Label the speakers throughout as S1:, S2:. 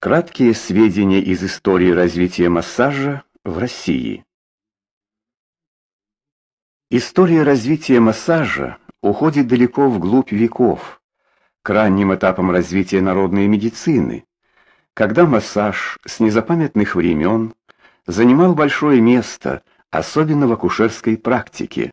S1: Краткие сведения из истории развития массажа в России. История развития массажа уходит далеко вглубь веков, к ранним этапам развития народной медицины, когда массаж с незапамятных времен занимал большое место, особенно в акушерской практике.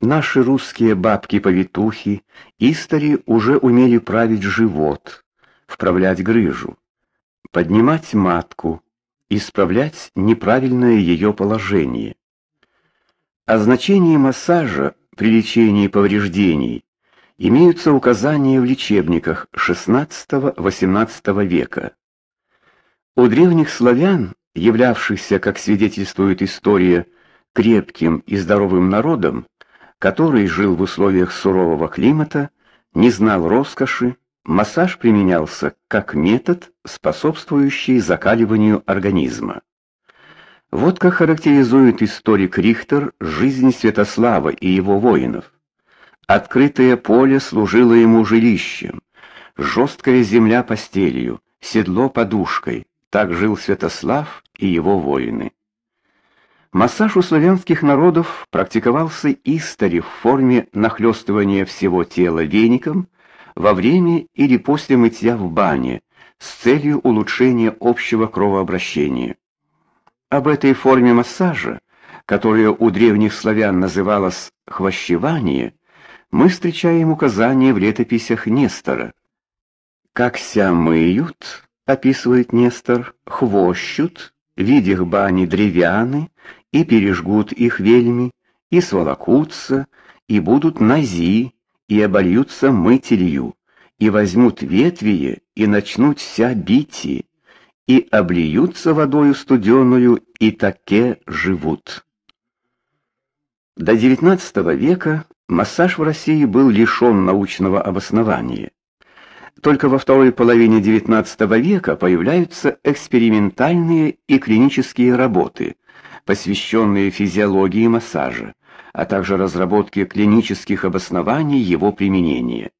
S1: Наши русские бабки-повитухи истори уже умели править живот, вправлять грыжу поднимать матку, исправлять неправильное ее положение. О значении массажа при лечении повреждений имеются указания в лечебниках XVI-XVIII века. У древних славян, являвшихся, как свидетельствует история, крепким и здоровым народом, который жил в условиях сурового климата, не знал роскоши, Массаж применялся как метод, способствующий закаливанию организма. Вот как характеризует историк Рихтер жизнь Святослава и его воинов. Открытое поле служило ему жилищем, жесткая земля постелью, седло подушкой. Так жил Святослав и его воины. Массаж у славянских народов практиковался истори в форме нахлестывания всего тела веником во время или после мытья в бане с целью улучшения общего кровообращения. Об этой форме массажа, которая у древних славян называлась хвощевание, мы встречаем указания в летописях Нестора. Как ся мыют, описывает Нестор, хвощут, видях бани древяны, и пережгут их вельми, и сволокутся, и будут нази, и обольются мытилью, и возьмут ветвие, и начнут ся бити, и облиются водою студеную, и таке живут. До XIX века массаж в России был лишен научного обоснования. Только во второй половине XIX века появляются экспериментальные и клинические работы, посвященные физиологии массажа а также разработке клинических обоснований его применения.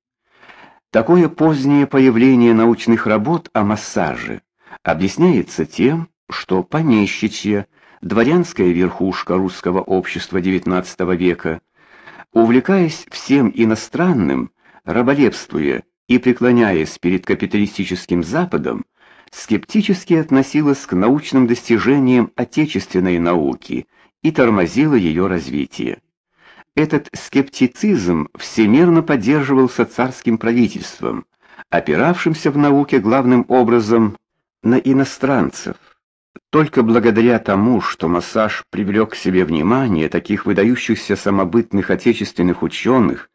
S1: Такое позднее появление научных работ о массаже объясняется тем, что помещичья, дворянская верхушка русского общества XIX века, увлекаясь всем иностранным, раболепствуя и преклоняясь перед капиталистическим Западом, скептически относилась к научным достижениям отечественной науки и тормозила ее развитие. Этот скептицизм всемирно поддерживался царским правительством, опиравшимся в науке главным образом на иностранцев. Только благодаря тому, что массаж привлек к себе внимание таких выдающихся самобытных отечественных ученых,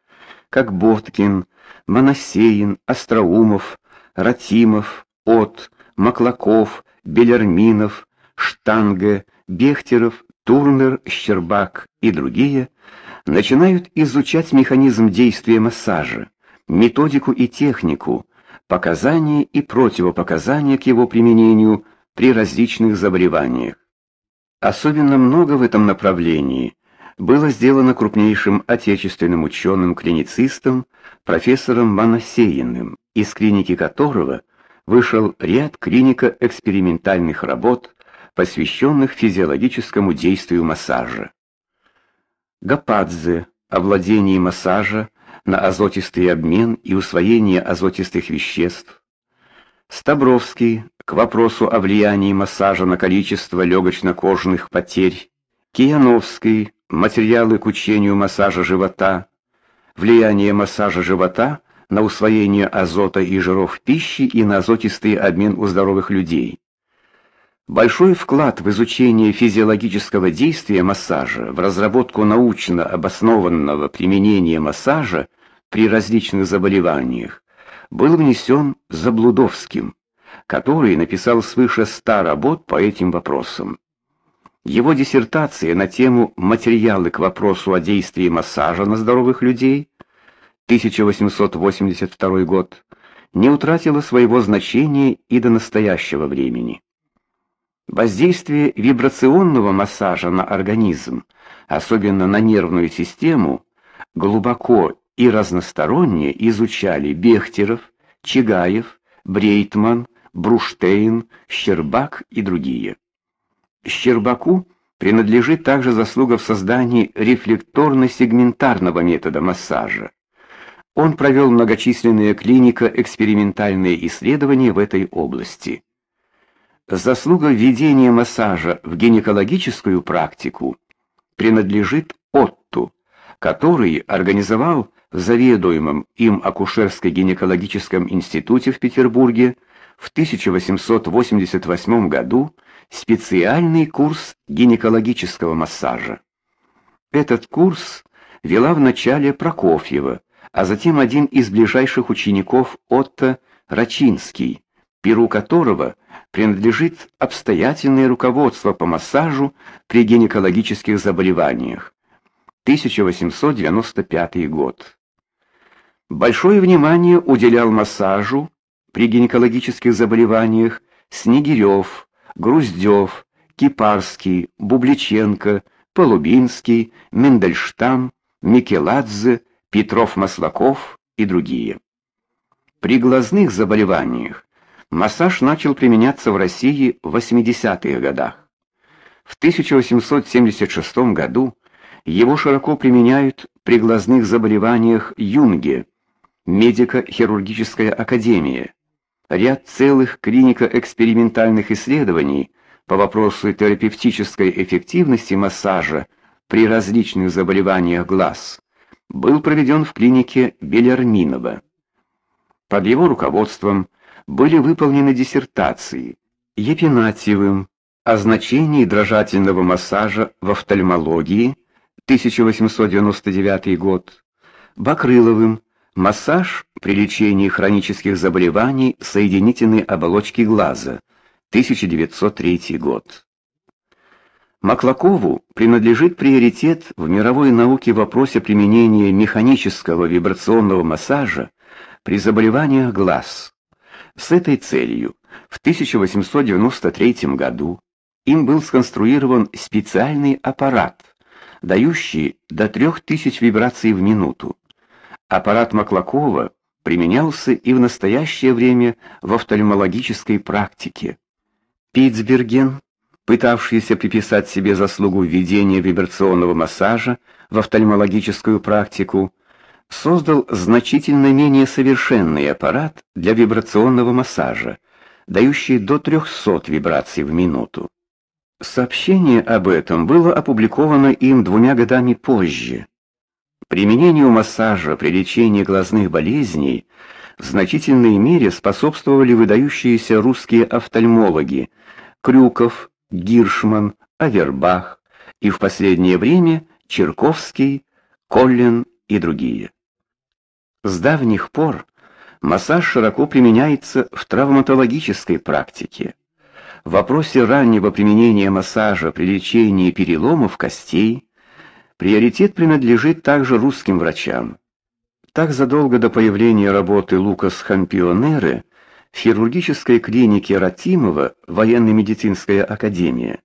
S1: как Боткин, Моносеин, Остроумов, Ратимов, От, Маклаков, Белерминов, Штанге, Бехтеров Турнер, Щербак и другие начинают изучать механизм действия массажа, методику и технику, показания и противопоказания к его применению при различных заболеваниях. Особенно много в этом направлении было сделано крупнейшим отечественным ученым-клиницистом профессором Манасеиным, из клиники которого вышел ряд клинико-экспериментальных работ посвященных физиологическому действию массажа. Гападзе о владении массажа на азотистый обмен и усвоение азотистых веществ. Стабровский к вопросу о влиянии массажа на количество легочно-кожных потерь. Кияновский материалы к учению массажа живота. Влияние массажа живота на усвоение азота и жиров пищи и на азотистый обмен у здоровых людей. Большой вклад в изучение физиологического действия массажа, в разработку научно обоснованного применения массажа при различных заболеваниях был внесен Заблудовским, который написал свыше ста работ по этим вопросам. Его диссертация на тему «Материалы к вопросу о действии массажа на здоровых людей» 1882 год не утратила своего значения и до настоящего времени. Воздействие вибрационного массажа на организм, особенно на нервную систему, глубоко и разносторонне изучали Бехтеров, Чигаев, Брейтман, Бруштейн, Щербак и другие. Щербаку принадлежит также заслуга в создании рефлекторно-сегментарного метода массажа. Он провел многочисленные клинико-экспериментальные исследования в этой области. Заслуга введения массажа в гинекологическую практику принадлежит Отту, который организовал в заведуемом им акушерско-гинекологическом институте в Петербурге в 1888 году специальный курс гинекологического массажа. Этот курс вела в начале Прокофьева, а затем один из ближайших учеников Отто Рачинский, перу которого принадлежит обстоятельное руководство по массажу при гинекологических заболеваниях. 1895 год. Большое внимание уделял массажу при гинекологических заболеваниях Снегирев, Груздев, Кипарский, Бубличенко, Полубинский, Мендельштам, Микеладзе, Петров-Маслаков и другие. При глазных заболеваниях массаж начал применяться в России в 80-х годах. В 1876 году его широко применяют при глазных заболеваниях Юнге, медико-хирургическая академия. Ряд целых клинико-экспериментальных исследований по вопросу терапевтической эффективности массажа при различных заболеваниях глаз был проведен в клинике Белярминова. Под его руководством были выполнены диссертации Епинатьевым о значении дрожательного массажа в офтальмологии 1899 год, Бакрыловым массаж при лечении хронических заболеваний соединительной оболочки глаза 1903 год. Маклакову принадлежит приоритет в мировой науке в вопросе применения механического вибрационного массажа при заболеваниях глаз. С этой целью в 1893 году им был сконструирован специальный аппарат, дающий до 3000 вибраций в минуту. Аппарат Маклакова применялся и в настоящее время в офтальмологической практике. Питцберген, пытавшийся приписать себе заслугу введения вибрационного массажа в офтальмологическую практику, создал значительно менее совершенный аппарат для вибрационного массажа, дающий до 300 вибраций в минуту. Сообщение об этом было опубликовано им двумя годами позже. Применению массажа при лечении глазных болезней в значительной мере способствовали выдающиеся русские офтальмологи Крюков, Гиршман, Авербах и в последнее время Черковский, Коллин и другие. С давних пор массаж широко применяется в травматологической практике. В вопросе раннего применения массажа при лечении переломов костей приоритет принадлежит также русским врачам. Так задолго до появления работы Лукас Хампионеры в хирургической клинике Ратимова военно-медицинская академия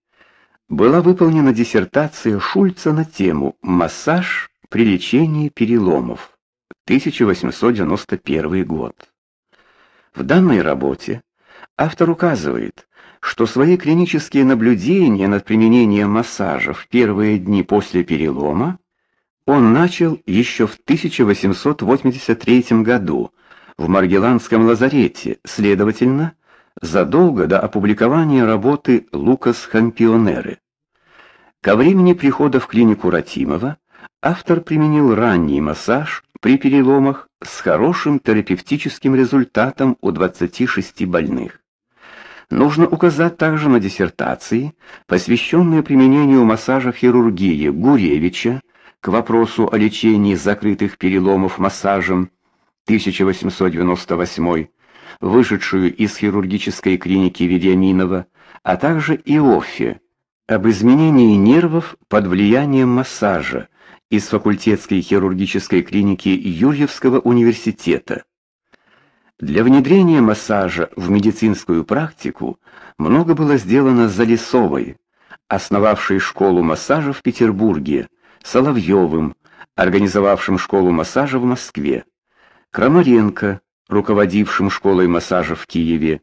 S1: была выполнена диссертация Шульца на тему «Массаж при лечении переломов» 1891 год. В данной работе автор указывает, что свои клинические наблюдения над применением массажа в первые дни после перелома он начал еще в 1883 году в Маргеланском лазарете, следовательно, задолго до опубликования работы Лукас Хампионеры. Ко времени прихода в клинику Ратимова автор применил ранний массаж при переломах с хорошим терапевтическим результатом у 26 больных. Нужно указать также на диссертации, посвященные применению массажа хирургии Гуревича к вопросу о лечении закрытых переломов массажем 1898, вышедшую из хирургической клиники Вильяминова, а также Иоффе об изменении нервов под влиянием массажа из факультетской хирургической клиники Юрьевского университета. Для внедрения массажа в медицинскую практику много было сделано за Лисовой, основавшей школу массажа в Петербурге, Соловьевым, организовавшим школу массажа в Москве, Крамаренко, руководившим школой массажа в Киеве,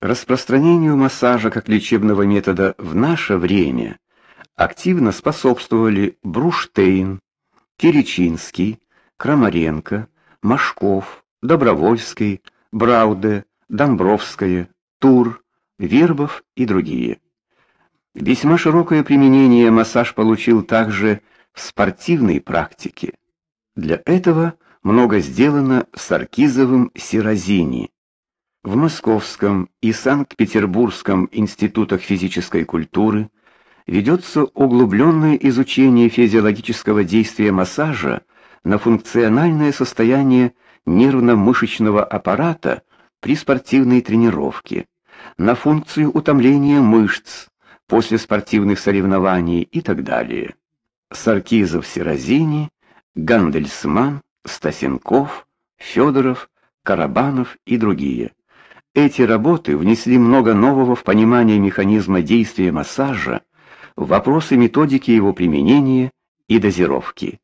S1: Распространению массажа как лечебного метода в наше время активно способствовали Бруштейн, Киричинский, Крамаренко, Машков, Добровольский, Брауде, Домбровская, Тур, Вербов и другие. Весьма широкое применение массаж получил также в спортивной практике. Для этого много сделано Саркизовым Сирозини. В Московском и Санкт-Петербургском институтах физической культуры ведется углубленное изучение физиологического действия массажа на функциональное состояние нервно-мышечного аппарата при спортивной тренировке, на функцию утомления мышц после спортивных соревнований и так далее. Саркизов, Сирозини, Гандельсман, Стасенков, Федоров, Карабанов и другие. Эти работы внесли много нового в понимание механизма действия массажа вопросы методики его применения и дозировки.